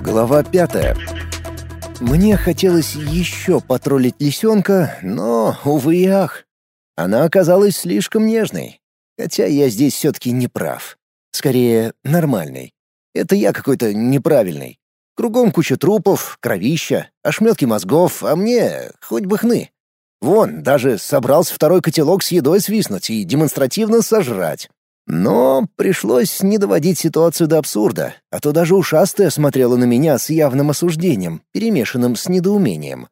Глава пятая. Мне хотелось еще потроллить лисенка, но, увы и ах. Она оказалась слишком нежной. Хотя я здесь все-таки не прав. Скорее, нормальный. Это я какой-то неправильный. Кругом куча трупов, кровища, ошметки мозгов, а мне хоть бы хны. Вон, даже собрался второй котелок с едой свистнуть и демонстративно сожрать. Но пришлось не доводить ситуацию до абсурда, а то даже ушастая смотрела на меня с явным осуждением, перемешанным с недоумением.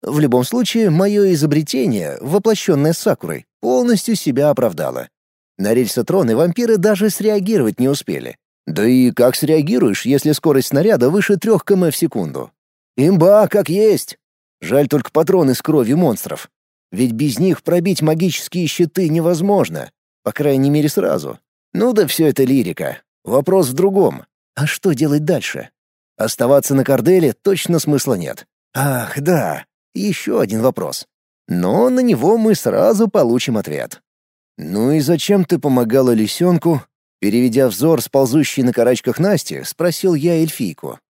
В любом случае, мое изобретение, воплощенное Сакурой, полностью себя оправдало. На рельсотрон и вампиры даже среагировать не успели. Да и как среагируешь, если скорость снаряда выше трех км в секунду? Имба, как есть! Жаль только патроны с кровью монстров. Ведь без них пробить магические щиты невозможно. По крайней мере, сразу. Ну да все это лирика. Вопрос в другом. А что делать дальше? Оставаться на Корделе точно смысла нет. Ах, да, еще один вопрос. Но на него мы сразу получим ответ. «Ну и зачем ты помогала лисенку?» Переведя взор с ползущей на карачках Насти, спросил я эльфийку.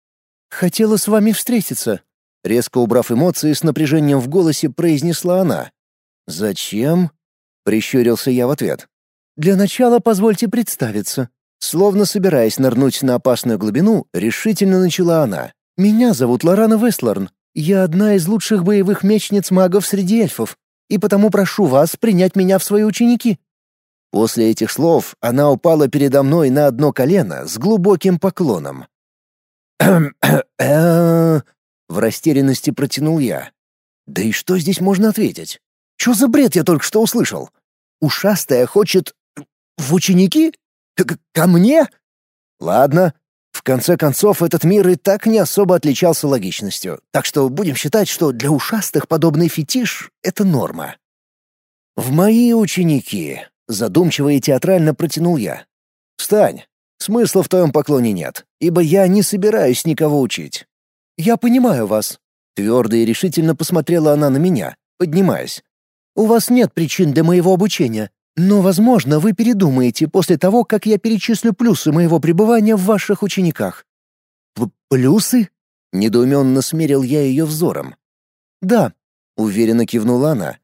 «Хотела с вами встретиться», — резко убрав эмоции с напряжением в голосе, произнесла она. «Зачем?» — прищурился я в ответ. Для начала позвольте представиться. Словно собираясь нырнуть на опасную глубину, решительно начала она. Меня зовут Лорана Вестлорн. Я одна из лучших боевых мечниц магов среди эльфов, и потому прошу вас принять меня в свои ученики. После этих слов она упала передо мной на одно колено с глубоким поклоном. В растерянности протянул я. Да и что здесь можно ответить? Что за бред я только что услышал? Ушастая хочет в ученики? К ко мне? Ладно. В конце концов, этот мир и так не особо отличался логичностью, так что будем считать, что для ушастых подобный фетиш — это норма. «В мои ученики», — задумчиво и театрально протянул я. «Встань. Смысла в твоем поклоне нет, ибо я не собираюсь никого учить». «Я понимаю вас», — твердо и решительно посмотрела она на меня, поднимаясь. «У вас нет причин для моего обучения, но, возможно, вы передумаете после того, как я перечислю плюсы моего пребывания в ваших учениках». П «Плюсы?» — недоуменно смерил я ее взором. «Да», — уверенно кивнула она.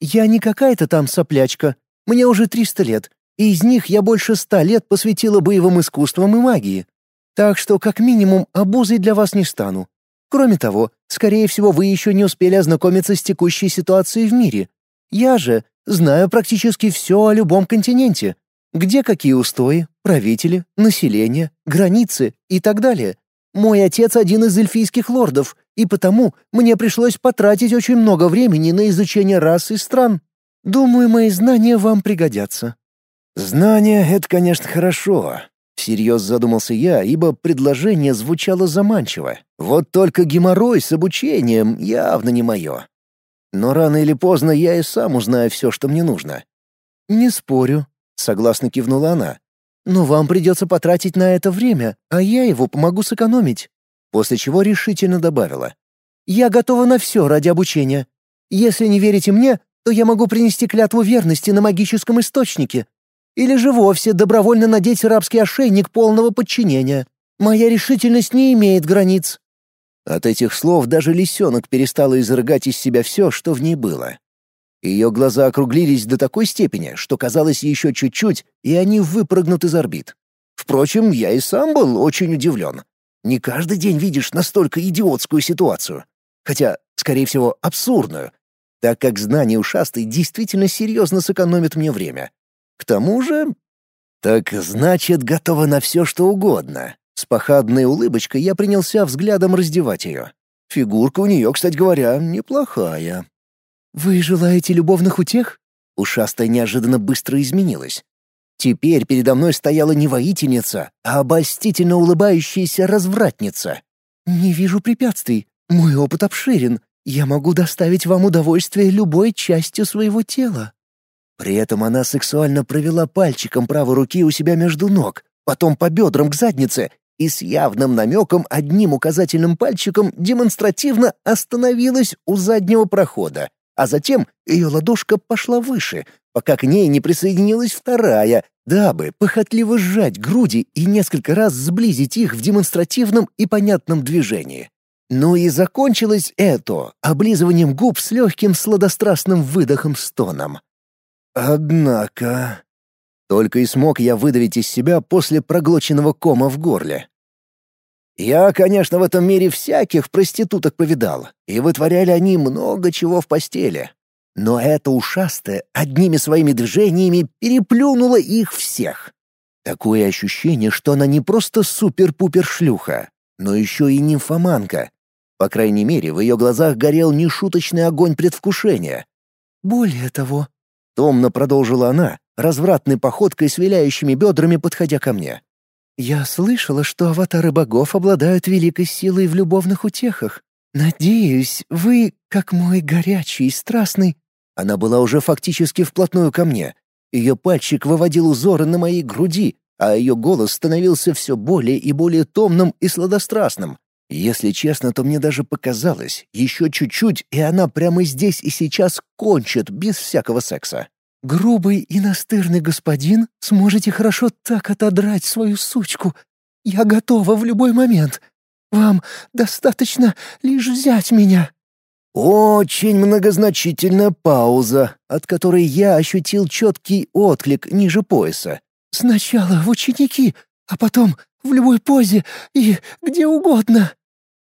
«Я не какая-то там соплячка. Мне уже триста лет, и из них я больше ста лет посвятила боевым искусствам и магии. Так что, как минимум, обузой для вас не стану. Кроме того, скорее всего, вы еще не успели ознакомиться с текущей ситуацией в мире. Я же Знаю практически все о любом континенте. Где какие устои, правители, население, границы и так далее. Мой отец один из эльфийских лордов, и потому мне пришлось потратить очень много времени на изучение рас и стран. Думаю, мои знания вам пригодятся». «Знания — это, конечно, хорошо», — всерьез задумался я, ибо предложение звучало заманчиво. «Вот только геморрой с обучением явно не мое. Но рано или поздно я и сам узнаю все, что мне нужно. «Не спорю», — согласно кивнула она. «Но вам придется потратить на это время, а я его помогу сэкономить». После чего решительно добавила. «Я готова на все ради обучения. Если не верите мне, то я могу принести клятву верности на магическом источнике. Или же вовсе добровольно надеть рабский ошейник полного подчинения. Моя решительность не имеет границ». От этих слов даже лисенок перестала изрыгать из себя все, что в ней было. Ее глаза округлились до такой степени, что казалось еще чуть-чуть, и они выпрыгнут из орбит. Впрочем, я и сам был очень удивлен. Не каждый день видишь настолько идиотскую ситуацию. Хотя, скорее всего, абсурдную, так как знание ушастой действительно серьезно сэкономит мне время. К тому же... Так значит, готова на все, что угодно. С похабной улыбочкой я принялся взглядом раздевать ее. Фигурка у нее, кстати говоря, неплохая. «Вы желаете любовных утех?» Ушастая неожиданно быстро изменилась. Теперь передо мной стояла не воительница, а обольстительно улыбающаяся развратница. «Не вижу препятствий. Мой опыт обширен. Я могу доставить вам удовольствие любой частью своего тела». При этом она сексуально провела пальчиком правой руки у себя между ног, потом по бедрам к заднице и с явным намеком одним указательным пальчиком демонстративно остановилась у заднего прохода, а затем ее ладошка пошла выше, пока к ней не присоединилась вторая, дабы похотливо сжать груди и несколько раз сблизить их в демонстративном и понятном движении. Ну и закончилось это облизыванием губ с легким сладострастным выдохом-стоном. Однако... Только и смог я выдавить из себя после проглоченного кома в горле. Я, конечно, в этом мире всяких проституток повидал, и вытворяли они много чего в постели. Но эта ушастая одними своими движениями переплюнула их всех. Такое ощущение, что она не просто супер-пупер шлюха, но еще и нимфоманка. По крайней мере, в ее глазах горел нешуточный огонь предвкушения. «Более того», — томно продолжила она, развратной походкой с виляющими бедрами подходя ко мне. «Я слышала, что аватары богов обладают великой силой в любовных утехах. Надеюсь, вы, как мой горячий и страстный...» Она была уже фактически вплотную ко мне. Ее пальчик выводил узоры на моей груди, а ее голос становился все более и более томным и сладострастным. Если честно, то мне даже показалось, еще чуть-чуть, и она прямо здесь и сейчас кончит без всякого секса. Грубый и настырный господин, сможете хорошо так отодрать свою сучку. Я готова в любой момент. Вам достаточно лишь взять меня». Очень многозначительная пауза, от которой я ощутил четкий отклик ниже пояса. «Сначала в ученики, а потом в любой позе и где угодно».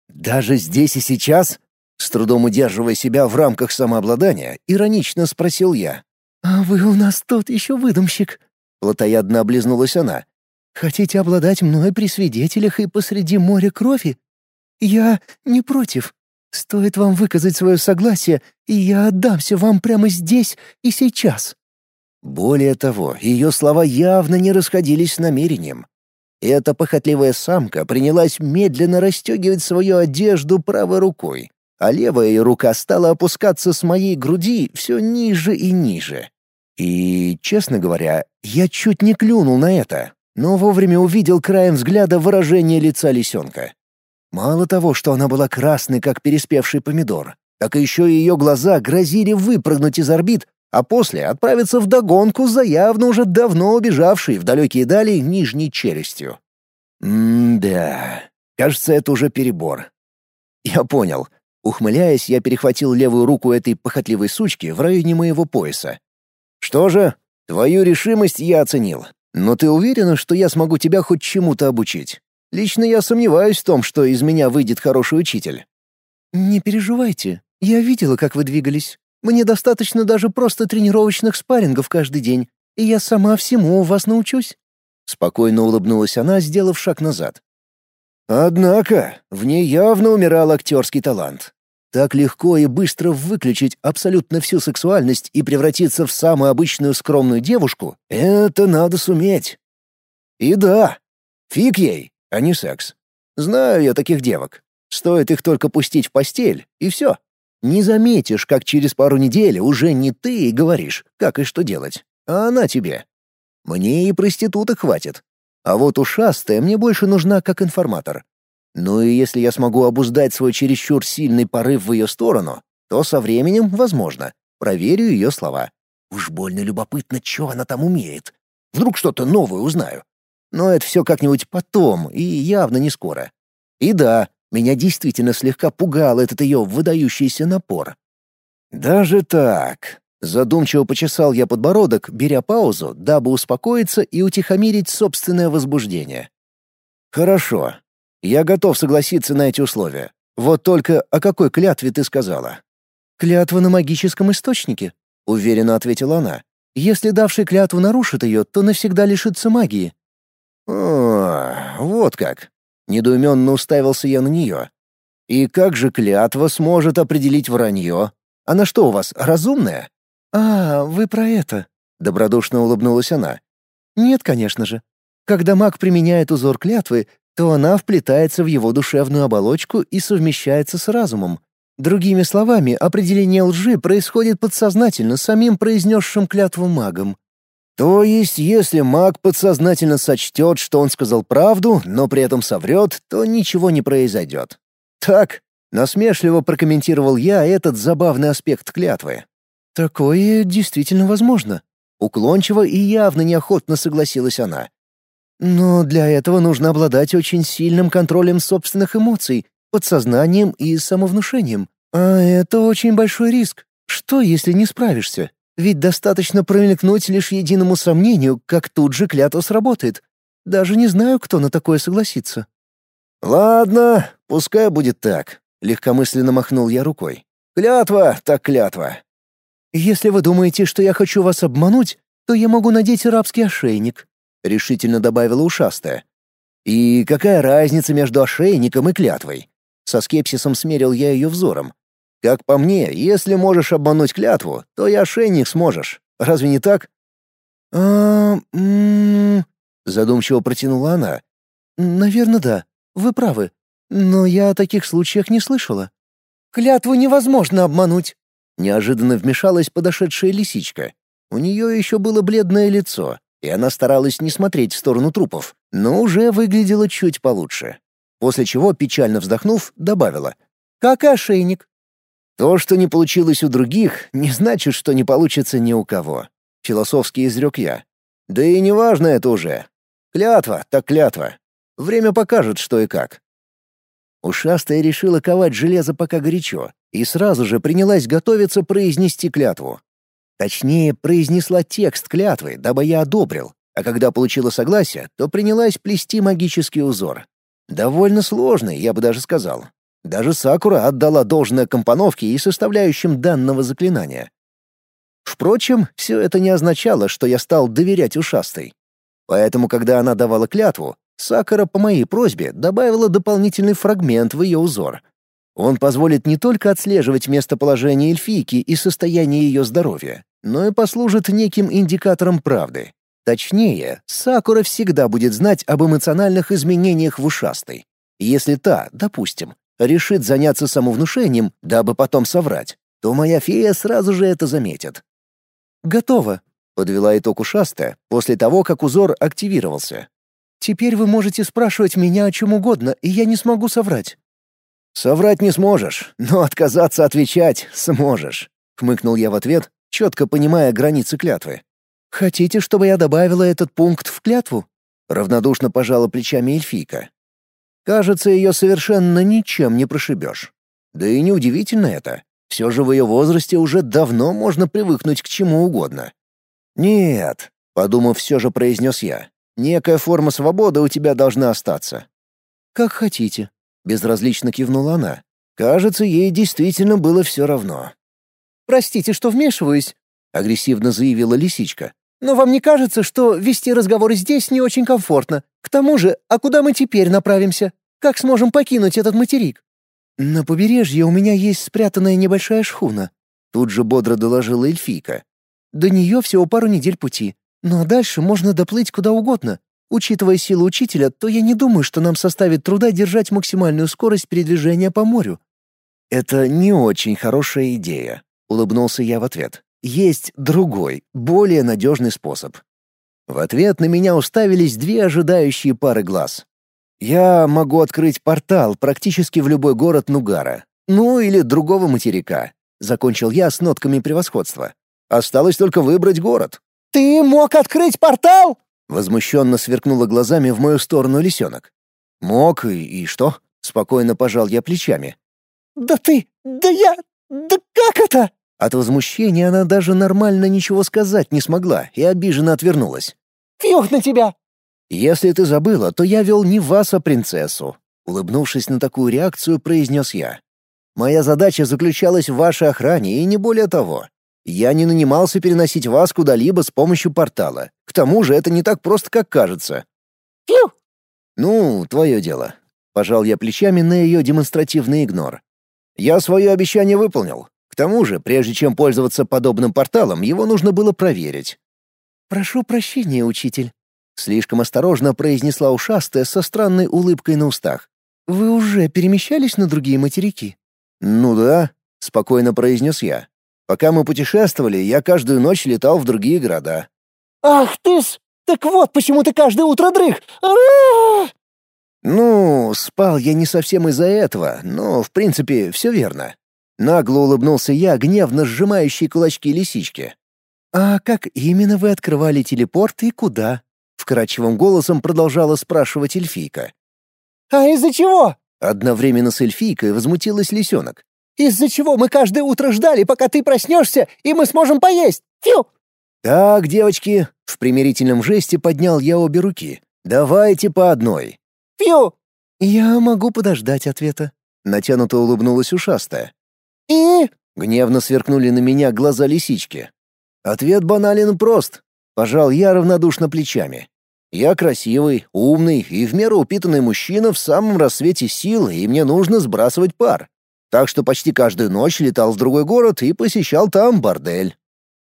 «Даже здесь и сейчас?» С трудом удерживая себя в рамках самообладания, иронично спросил я. «А вы у нас тот еще выдумщик», — плотоядно облизнулась она. «Хотите обладать мной при свидетелях и посреди моря крови? Я не против. Стоит вам выказать свое согласие, и я отдамся вам прямо здесь и сейчас». Более того, ее слова явно не расходились с намерением. Эта похотливая самка принялась медленно расстегивать свою одежду правой рукой, а левая ее рука стала опускаться с моей груди все ниже и ниже. И, честно говоря, я чуть не клюнул на это, но вовремя увидел краем взгляда выражение лица лисенка. Мало того, что она была красной, как переспевший помидор, так еще и ее глаза грозили выпрыгнуть из орбит, а после отправиться в догонку за явно уже давно убежавшей в далекие дали нижней челюстью. М-да, кажется, это уже перебор. Я понял. Ухмыляясь, я перехватил левую руку этой похотливой сучки в районе моего пояса что же, твою решимость я оценил. Но ты уверена, что я смогу тебя хоть чему-то обучить? Лично я сомневаюсь в том, что из меня выйдет хороший учитель. Не переживайте. Я видела, как вы двигались. Мне достаточно даже просто тренировочных спаррингов каждый день, и я сама всему у вас научусь. Спокойно улыбнулась она, сделав шаг назад. Однако, в ней явно умирал актерский талант. Так легко и быстро выключить абсолютно всю сексуальность и превратиться в самую обычную скромную девушку — это надо суметь. И да, фиг ей, а не секс. Знаю я таких девок. Стоит их только пустить в постель, и все. Не заметишь, как через пару недель уже не ты и говоришь, как и что делать, а она тебе. Мне и проституток хватит. А вот ушастая мне больше нужна как информатор. Ну и если я смогу обуздать свой чересчур сильный порыв в ее сторону, то со временем, возможно, проверю ее слова. Уж больно любопытно, что она там умеет. Вдруг что-то новое узнаю. Но это все как-нибудь потом и явно не скоро. И да, меня действительно слегка пугал этот ее выдающийся напор. Даже так. Задумчиво почесал я подбородок, беря паузу, дабы успокоиться и утихомирить собственное возбуждение. Хорошо, я готов согласиться на эти условия. Вот только о какой клятве ты сказала? Клятва на магическом источнике, уверенно ответила она. Если давший клятву нарушит ее, то навсегда лишится магии. О, вот как. Недоуменно уставился я на нее. И как же клятва сможет определить вранье? Она что у вас, разумная? А, вы про это? Добродушно улыбнулась она. Нет, конечно же. Когда маг применяет узор клятвы, то она вплетается в его душевную оболочку и совмещается с разумом. Другими словами, определение лжи происходит подсознательно самим произнесшим клятву магом. То есть, если маг подсознательно сочтет, что он сказал правду, но при этом соврет, то ничего не произойдет. Так, насмешливо прокомментировал я этот забавный аспект клятвы. Такое действительно возможно. Уклончиво и явно неохотно согласилась она. «Но для этого нужно обладать очень сильным контролем собственных эмоций, подсознанием и самовнушением. А это очень большой риск. Что, если не справишься? Ведь достаточно промелькнуть лишь единому сомнению, как тут же клятва сработает. Даже не знаю, кто на такое согласится». «Ладно, пускай будет так», — легкомысленно махнул я рукой. «Клятва так клятва». «Если вы думаете, что я хочу вас обмануть, то я могу надеть рабский ошейник», — решительно добавила ушастая. «И какая разница между ошейником и клятвой?» Со скепсисом смерил я ее взором. «Как по мне, если можешь обмануть клятву, то и ошейник сможешь. Разве не так?» «А... задумчиво протянула она. «Наверное, да. Вы правы. Но я о таких случаях не слышала. Клятву невозможно обмануть. Неожиданно вмешалась подошедшая лисичка. У нее еще было бледное лицо, и она старалась не смотреть в сторону трупов, но уже выглядела чуть получше. После чего, печально вздохнув, добавила. «Как ошейник». «То, что не получилось у других, не значит, что не получится ни у кого», — философски изрек я. «Да и неважно это уже. Клятва, так клятва. Время покажет, что и как. Ушастая решила ковать железо пока горячо, и сразу же принялась готовиться произнести клятву. Точнее, произнесла текст клятвы, дабы я одобрил, а когда получила согласие, то принялась плести магический узор. Довольно сложный, я бы даже сказал. Даже Сакура отдала должное компоновке и составляющим данного заклинания. Впрочем, все это не означало, что я стал доверять ушастой. Поэтому, когда она давала клятву, Сакара по моей просьбе добавила дополнительный фрагмент в ее узор. Он позволит не только отслеживать местоположение эльфийки и состояние ее здоровья, но и послужит неким индикатором правды. Точнее, Сакура всегда будет знать об эмоциональных изменениях в ушастой. Если та, допустим, решит заняться самовнушением, дабы потом соврать, то моя фея сразу же это заметит. «Готово», — подвела итог ушастая после того, как узор активировался. Теперь вы можете спрашивать меня о чем угодно, и я не смогу соврать». «Соврать не сможешь, но отказаться отвечать сможешь», — хмыкнул я в ответ, четко понимая границы клятвы. «Хотите, чтобы я добавила этот пункт в клятву?» — равнодушно пожала плечами эльфийка. «Кажется, ее совершенно ничем не прошибешь. Да и неудивительно это. Все же в ее возрасте уже давно можно привыкнуть к чему угодно». «Нет», — подумав, все же произнес я. Некая форма свободы у тебя должна остаться». «Как хотите», — безразлично кивнула она. Кажется, ей действительно было все равно. «Простите, что вмешиваюсь», — агрессивно заявила лисичка. «Но вам не кажется, что вести разговоры здесь не очень комфортно? К тому же, а куда мы теперь направимся? Как сможем покинуть этот материк?» «На побережье у меня есть спрятанная небольшая шхуна», — тут же бодро доложила эльфийка. «До нее всего пару недель пути. А дальше можно доплыть куда угодно. Учитывая силу учителя, то я не думаю, что нам составит труда держать максимальную скорость передвижения по морю». «Это не очень хорошая идея», — улыбнулся я в ответ. «Есть другой, более надежный способ». В ответ на меня уставились две ожидающие пары глаз. «Я могу открыть портал практически в любой город Нугара. Ну или другого материка», — закончил я с нотками превосходства. «Осталось только выбрать город». «Ты мог открыть портал?» Возмущенно сверкнула глазами в мою сторону лисенок. «Мог, и, и что?» — спокойно пожал я плечами. «Да ты... Да я... Да как это?» От возмущения она даже нормально ничего сказать не смогла и обиженно отвернулась. «Фьюх на тебя!» «Если ты забыла, то я вел не вас, а принцессу», — улыбнувшись на такую реакцию, произнес я. «Моя задача заключалась в вашей охране и не более того. Я не нанимался переносить вас куда-либо с помощью портала. К тому же это не так просто, как кажется». «Фью!» «Ну, твое дело». Пожал я плечами на ее демонстративный игнор. «Я свое обещание выполнил. К тому же, прежде чем пользоваться подобным порталом, его нужно было проверить». «Прошу прощения, учитель», — слишком осторожно произнесла ушастая со странной улыбкой на устах. «Вы уже перемещались на другие материки?» «Ну да», — спокойно произнес я. Пока мы путешествовали, я каждую ночь летал в другие города. «Ах ты с! Так вот почему ты каждое утро дрых! «Ну, спал я не совсем из-за этого, но, в принципе, все верно». Нагло улыбнулся я, гневно сжимающий кулачки лисички. «А как именно вы открывали телепорт и куда?» — вкрадчивым голосом продолжала спрашивать эльфийка. «А из-за чего?» — одновременно с эльфийкой возмутилась лисенок. «Из-за чего мы каждое утро ждали, пока ты проснешься, и мы сможем поесть? Фью!» «Так, девочки!» — в примирительном жесте поднял я обе руки. «Давайте по одной». «Фью!» «Я могу подождать ответа», — натянуто улыбнулась ушастая. «И?» — гневно сверкнули на меня глаза лисички. Ответ банален и прост. Пожал я равнодушно плечами. Я красивый, умный и в меру упитанный мужчина в самом рассвете сил, и мне нужно сбрасывать пар. Так что почти каждую ночь летал в другой город и посещал там бордель.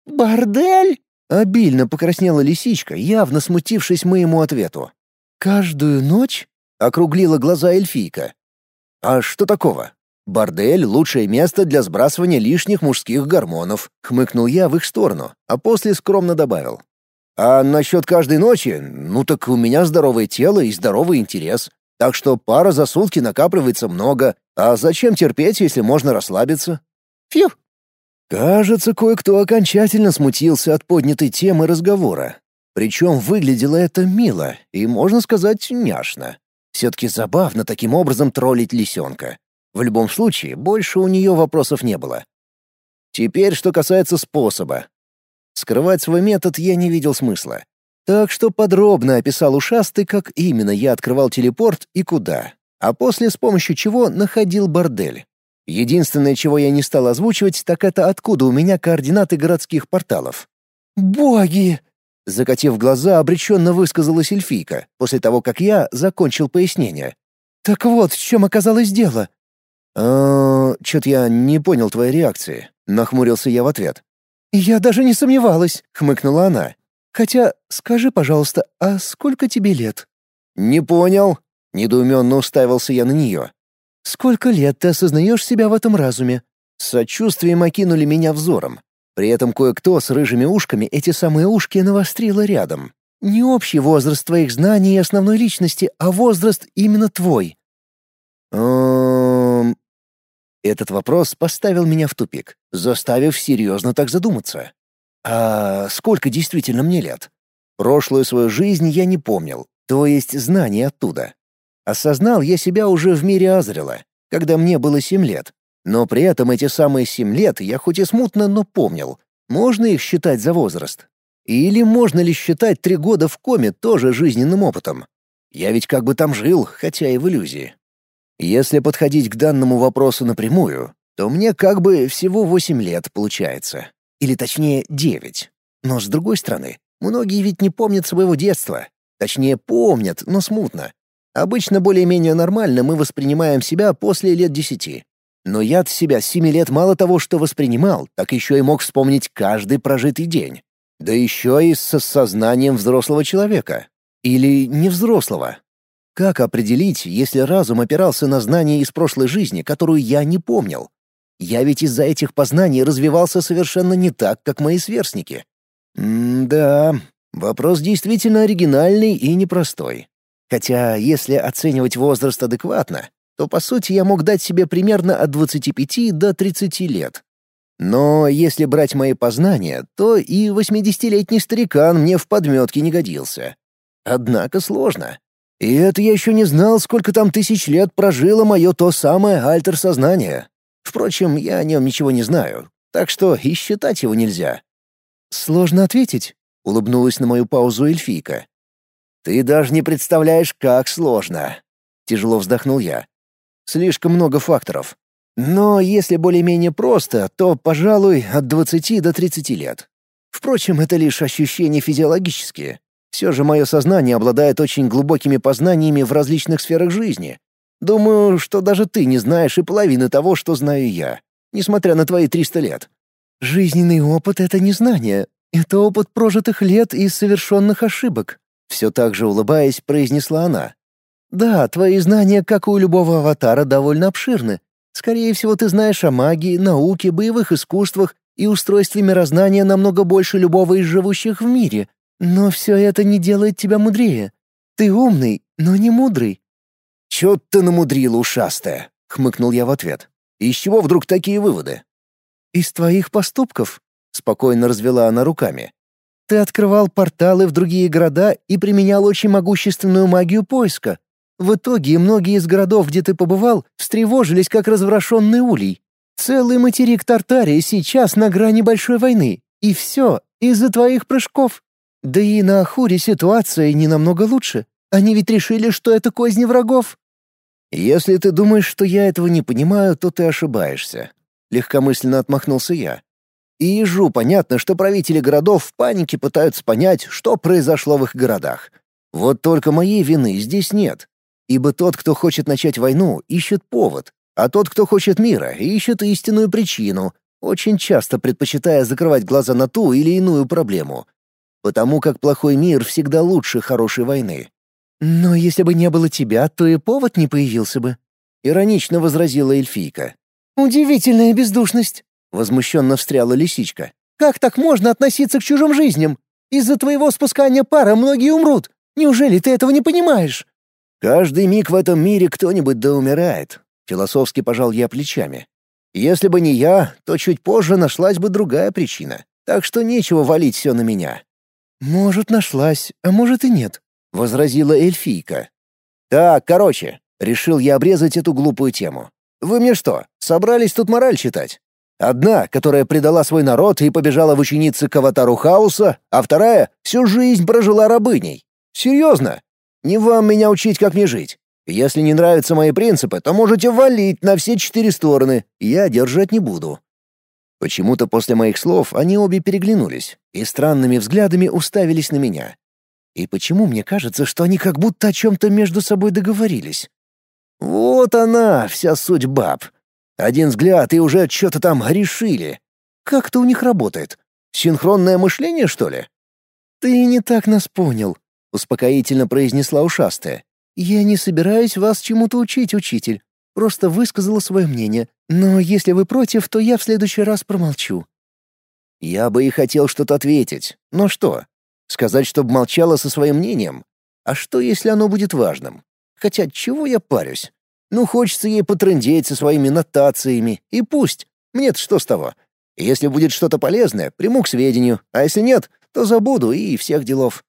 «Бордель?» — обильно покраснела лисичка, явно смутившись моему ответу. «Каждую ночь?» — округлила глаза эльфийка. «А что такого? Бордель — лучшее место для сбрасывания лишних мужских гормонов», — хмыкнул я в их сторону, а после скромно добавил. «А насчет каждой ночи, ну так у меня здоровое тело и здоровый интерес. Так что пара за сутки накапливается много, а зачем терпеть, если можно расслабиться?» «Фью!» Кажется, кое-кто окончательно смутился от поднятой темы разговора. Причем выглядело это мило и, можно сказать, няшно. Все-таки забавно таким образом троллить лисенка. В любом случае, больше у нее вопросов не было. Теперь, что касается способа. Скрывать свой метод я не видел смысла. Так что подробно описал ушастый, как именно я открывал телепорт и куда, а после с помощью чего находил бордель. Единственное, чего я не стал озвучивать, так это откуда у меня координаты городских порталов. «Боги!» Закатив глаза, обреченно высказалась эльфийка, после того, как я закончил пояснение. «Так вот, в чем оказалось дело?» «А, чё-то я не понял твоей реакции», — нахмурился я в ответ. «Я даже не сомневалась», — хмыкнула она. «Хотя, скажи, пожалуйста, а сколько тебе лет?» «Не понял», — недоуменно уставился я на нее. «Сколько лет ты осознаешь себя в этом разуме?» С сочувствием окинули меня взором. При этом кое-кто с рыжими ушками эти самые ушки навострило рядом. «Не общий возраст твоих знаний и основной личности, а возраст именно твой». «Эм...» Этот вопрос поставил меня в тупик, заставив серьезно так задуматься. «А сколько действительно мне лет?» Прошлую свою жизнь я не помнил, то есть знания оттуда. Осознал я себя уже в мире Азрела, когда мне было семь лет. Но при этом эти самые семь лет я хоть и смутно, но помнил. Можно их считать за возраст? Или можно ли считать три года в коме тоже жизненным опытом? Я ведь как бы там жил, хотя и в иллюзии. Если подходить к данному вопросу напрямую, то мне как бы всего восемь лет получается. Или точнее, девять. Но с другой стороны, многие ведь не помнят своего детства. Точнее, помнят, но смутно. Обычно более-менее нормально мы воспринимаем себя после лет десяти. Но я от себя с семи лет мало того, что воспринимал, так еще и мог вспомнить каждый прожитый день. Да еще и с сознанием взрослого человека. Или невзрослого. Как определить, если разум опирался на знания из прошлой жизни, которую я не помнил? Я ведь из-за этих познаний развивался совершенно не так, как мои сверстники. М-да, вопрос действительно оригинальный и непростой. Хотя, если оценивать возраст адекватно, то, по сути, я мог дать себе примерно от 25 до 30 лет. Но если брать мои познания, то и 80-летний старикан мне в подметке не годился. Однако сложно. И это я еще не знал, сколько там тысяч лет прожило мое то самое альтер-сознание. Впрочем, я о нем ничего не знаю, так что и считать его нельзя. «Сложно ответить», — улыбнулась на мою паузу эльфийка. «Ты даже не представляешь, как сложно», — тяжело вздохнул я. «Слишком много факторов. Но если более-менее просто, то, пожалуй, от 20 до 30 лет. Впрочем, это лишь ощущения физиологические. Все же мое сознание обладает очень глубокими познаниями в различных сферах жизни. Думаю, что даже ты не знаешь и половины того, что знаю я, несмотря на твои 300 лет. Жизненный опыт — это не знание. Это опыт прожитых лет и совершенных ошибок. Все так же улыбаясь, произнесла она. «Да, твои знания, как у любого аватара, довольно обширны. Скорее всего, ты знаешь о магии, науке, боевых искусствах и устройстве мирознания намного больше любого из живущих в мире. Но все это не делает тебя мудрее. Ты умный, но не мудрый». «Чё ты намудрила, ушастая?» — хмыкнул я в ответ. «Из чего вдруг такие выводы?» «Из твоих поступков», спокойно развела она руками. Ты открывал порталы в другие города и применял очень могущественную магию поиска. В итоге многие из городов, где ты побывал, встревожились, как разворошенный улей. Целый материк Тартарии сейчас на грани большой войны. И все из-за твоих прыжков. Да и на Ахуре ситуация не намного лучше. Они ведь решили, что это козни врагов. Если ты думаешь, что я этого не понимаю, то ты ошибаешься. Легкомысленно отмахнулся я. И ежу понятно, что правители городов в панике пытаются понять, что произошло в их городах. Вот только моей вины здесь нет. Ибо тот, кто хочет начать войну, ищет повод, а тот, кто хочет мира, ищет истинную причину, очень часто предпочитая закрывать глаза на ту или иную проблему. Потому как плохой мир всегда лучше хорошей войны. «Но если бы не было тебя, то и повод не появился бы», — иронично возразила эльфийка. «Удивительная бездушность», — возмущенно встряла лисичка. «Как так можно относиться к чужим жизням? Из-за твоего спускания пара многие умрут. Неужели ты этого не понимаешь?» «Каждый миг в этом мире кто-нибудь да умирает», — философски пожал я плечами. «Если бы не я, то чуть позже нашлась бы другая причина. Так что нечего валить все на меня». «Может, нашлась, а может и нет», — возразила эльфийка. «Так, короче, решил я обрезать эту глупую тему. Вы мне что, собрались тут мораль читать? Одна, которая предала свой народ и побежала в ученицы к аватару хаоса, а вторая всю жизнь прожила рабыней. Серьезно? Не вам меня учить, как мне жить. Если не нравятся мои принципы, то можете валить на все четыре стороны, я держать не буду». Почему-то после моих слов они обе переглянулись и странными взглядами уставились на меня. И почему мне кажется, что они как будто о чем-то между собой договорились? Вот она, вся суть баб. Один взгляд, и уже что-то там решили. Как-то у них работает. Синхронное мышление, что ли? «Ты не так нас понял», успокоительно произнесла ушастая. Я не собираюсь вас чему-то учить, учитель. Просто высказала свое мнение. Но если вы против, то я в следующий раз промолчу. Я бы и хотел что-то ответить. Но что? Сказать, чтобы молчала со своим мнением? А что, если оно будет важным? Хотя чего я парюсь? Ну, хочется ей потрындеть со своими нотациями, и пусть. Мне-то что с того? Если будет что-то полезное, приму к сведению, а если нет, то забуду и всех делов.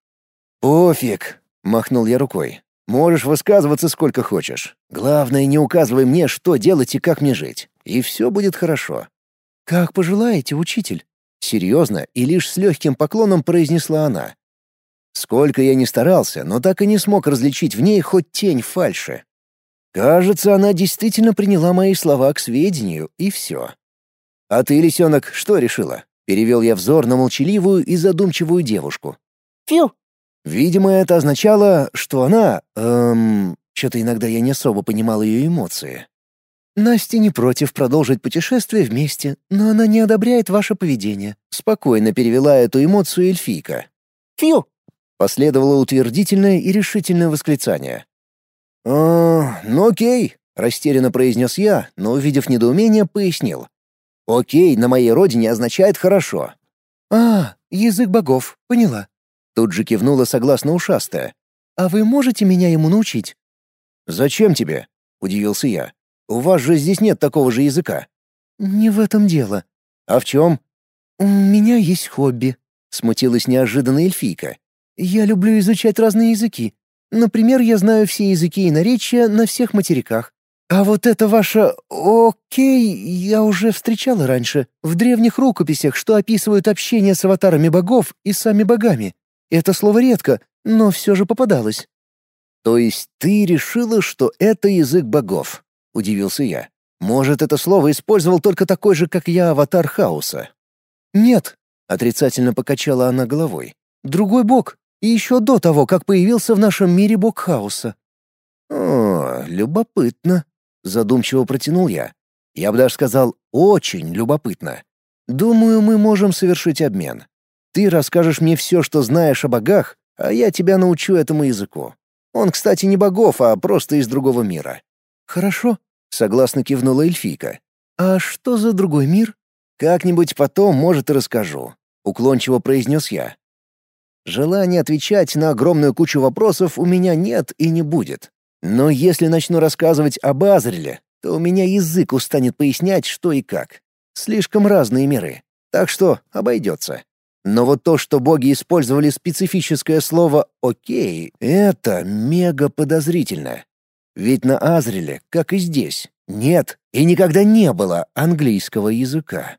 «Пофиг», — махнул я рукой. «Можешь высказываться сколько хочешь. Главное, не указывай мне, что делать и как мне жить. И все будет хорошо». «Как пожелаете, учитель», — серьезно и лишь с легким поклоном произнесла она. Сколько я ни старался, но так и не смог различить в ней хоть тень фальши. Кажется, она действительно приняла мои слова к сведению, и все. «А ты, лисенок, что решила?» — перевел я взор на молчаливую и задумчивую девушку. «Фью!» Видимо, это означало, что она... Эм... Что-то иногда я не особо понимал ее эмоции. «Настя не против продолжить путешествие вместе, но она не одобряет ваше поведение», — спокойно перевела эту эмоцию эльфийка. «Фью!» — последовало утвердительное и решительное восклицание. «А, ну окей», — растерянно произнес я, но, увидев недоумение, пояснил. «Окей на моей родине означает «хорошо». «А, язык богов, поняла», Тут же кивнула согласно ушастая. «А вы можете меня ему научить?» «Зачем тебе?» — удивился я. «У вас же здесь нет такого же языка». «Не в этом дело». «А в чем?» «У меня есть хобби», — смутилась неожиданно эльфийка. «Я люблю изучать разные языки. Например, я знаю все языки и наречия на всех материках. А вот это ваше «окей» я уже встречала раньше, в древних рукописях, что описывают общение с аватарами богов и сами богами. Это слово редко, но все же попадалось. «То есть ты решила, что это язык богов?» — удивился я. «Может, это слово использовал только такой же, как я, аватар хаоса?» «Нет», — отрицательно покачала она головой. «Другой бог, и еще до того, как появился в нашем мире бог хаоса». «О, любопытно», — задумчиво протянул я. Я бы даже сказал, очень любопытно. Думаю, мы можем совершить обмен. Ты расскажешь мне все, что знаешь о богах, а я тебя научу этому языку. Он, кстати, не богов, а просто из другого мира». «Хорошо», — согласно кивнула эльфийка. «А что за другой мир?» «Как-нибудь потом, может, и расскажу», — уклончиво произнес я. Желания отвечать на огромную кучу вопросов у меня нет и не будет. Но если начну рассказывать об Азреле, то у меня язык устанет пояснять, что и как. Слишком разные миры. Так что обойдется. Но вот то, что боги использовали специфическое слово «окей», это мега подозрительно. Ведь на Азреле, как и здесь, нет и никогда не было английского языка.